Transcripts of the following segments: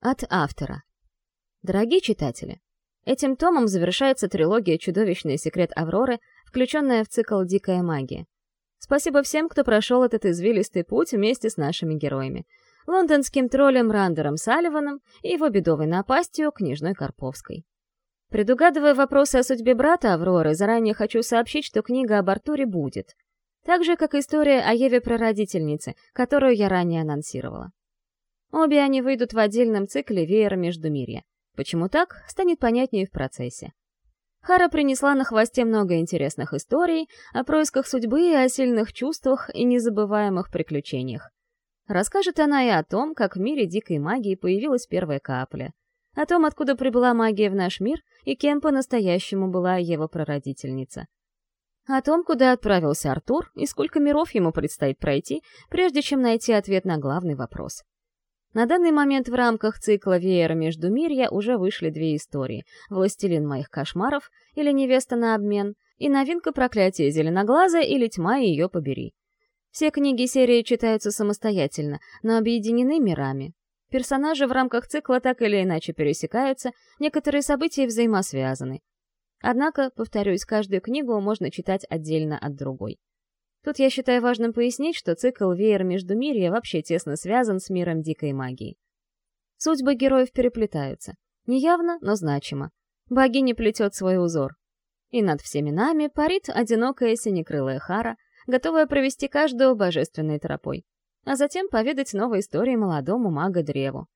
От автора. Дорогие читатели, этим томом завершается трилогия «Чудовищный секрет Авроры», включенная в цикл «Дикая магия». Спасибо всем, кто прошел этот извилистый путь вместе с нашими героями. Лондонским троллем Рандером Салливаном и его бедовой напастью княжной Карповской. Предугадывая вопросы о судьбе брата Авроры, заранее хочу сообщить, что книга об Артуре будет. Так же, как история о Еве-прародительнице, которую я ранее анонсировала. Обе они выйдут в отдельном цикле «Веера Междумирья». Почему так, станет понятнее в процессе. Хара принесла на хвосте много интересных историй о происках судьбы и о сильных чувствах и незабываемых приключениях. Расскажет она и о том, как в мире дикой магии появилась первая капля, о том, откуда прибыла магия в наш мир и кем по-настоящему была его прародительница. О том, куда отправился Артур и сколько миров ему предстоит пройти, прежде чем найти ответ на главный вопрос. На данный момент в рамках цикла «Веера Междумирья» уже вышли две истории «Властелин моих кошмаров» или «Невеста на обмен» и новинка «Проклятие зеленоглаза» или «Тьма ее побери». Все книги серии читаются самостоятельно, но объединены мирами. Персонажи в рамках цикла так или иначе пересекаются, некоторые события взаимосвязаны. Однако, повторюсь, каждую книгу можно читать отдельно от другой. Тут я считаю важным пояснить, что цикл «Веер Междумирья» вообще тесно связан с миром дикой магии. Судьбы героев переплетаются. Неявно, но значимо. Богиня плетет свой узор. И над всеми нами парит одинокая синекрылая Хара, готовая провести каждого божественной тропой а затем поведать новые истории молодому мага-древу.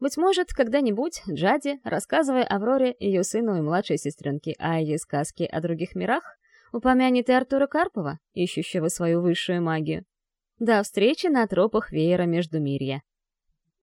Быть может, когда-нибудь Джади, рассказывая Авроре, ее сыну и младшей сестренке Айе сказки о других мирах, упомянет и Артура Карпова, ищущего свою высшую магию. До встречи на тропах веера Междумирья.